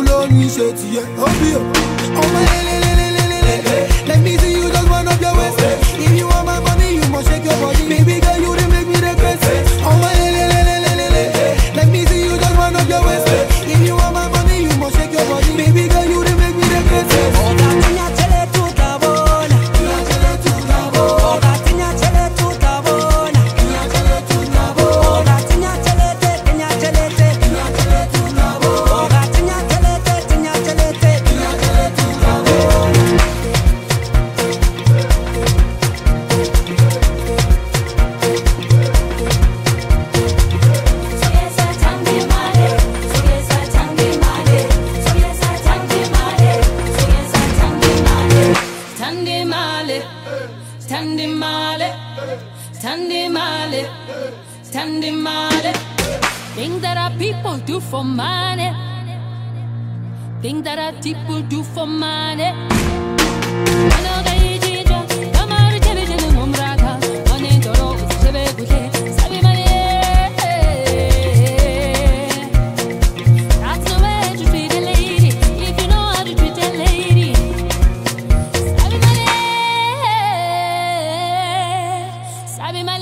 Oh, Let me see you. Tandemale, tandemale, tandemale. Things that our people do for money. Things that our people do for money. I've been my